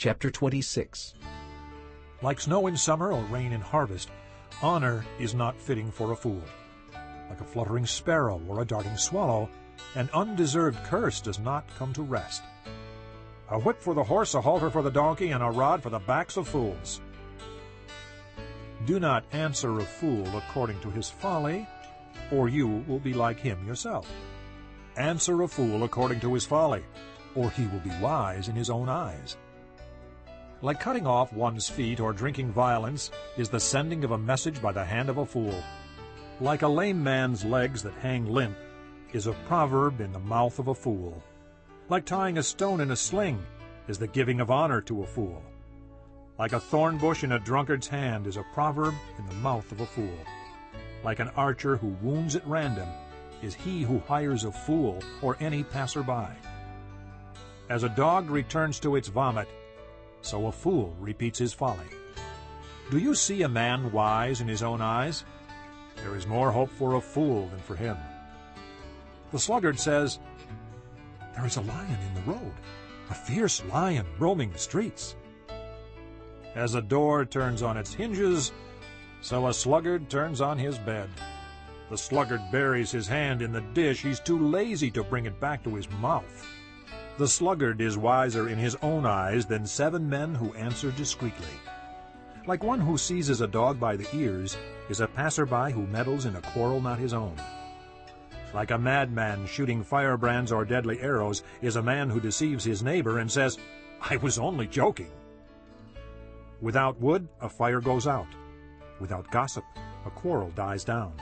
Chapter 26 Like snow in summer or rain in harvest, honor is not fitting for a fool. Like a fluttering sparrow or a darting swallow, an undeserved curse does not come to rest. A whip for the horse, a halter for the donkey, and a rod for the backs of fools. Do not answer a fool according to his folly, or you will be like him yourself. Answer a fool according to his folly, or he will be wise in his own eyes. Like cutting off one's feet or drinking violence is the sending of a message by the hand of a fool. Like a lame man's legs that hang limp is a proverb in the mouth of a fool. Like tying a stone in a sling is the giving of honor to a fool. Like a thorn bush in a drunkard's hand is a proverb in the mouth of a fool. Like an archer who wounds at random is he who hires a fool or any passerby. As a dog returns to its vomit, so a fool repeats his folly. Do you see a man wise in his own eyes? There is more hope for a fool than for him. The sluggard says, There is a lion in the road, a fierce lion roaming the streets. As a door turns on its hinges, so a sluggard turns on his bed. The sluggard buries his hand in the dish. He's too lazy to bring it back to his mouth. The sluggard is wiser in his own eyes than seven men who answer discreetly. Like one who seizes a dog by the ears is a passerby who meddles in a quarrel not his own. Like a madman shooting firebrands or deadly arrows is a man who deceives his neighbor and says, I was only joking. Without wood, a fire goes out. Without gossip, a quarrel dies down.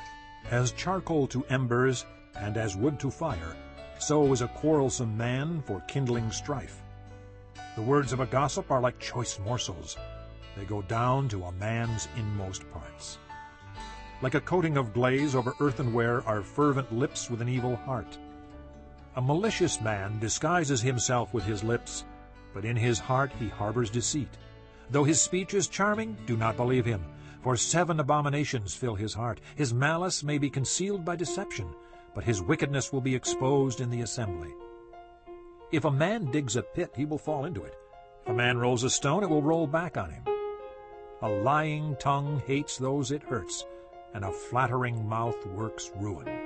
As charcoal to embers, and as wood to fire, so is a quarrelsome man for kindling strife. The words of a gossip are like choice morsels. They go down to a man's inmost parts. Like a coating of glaze over earthenware are fervent lips with an evil heart. A malicious man disguises himself with his lips, but in his heart he harbors deceit. Though his speech is charming, do not believe him, for seven abominations fill his heart. His malice may be concealed by deception, but his wickedness will be exposed in the assembly. If a man digs a pit, he will fall into it. If a man rolls a stone, it will roll back on him. A lying tongue hates those it hurts, and a flattering mouth works ruin.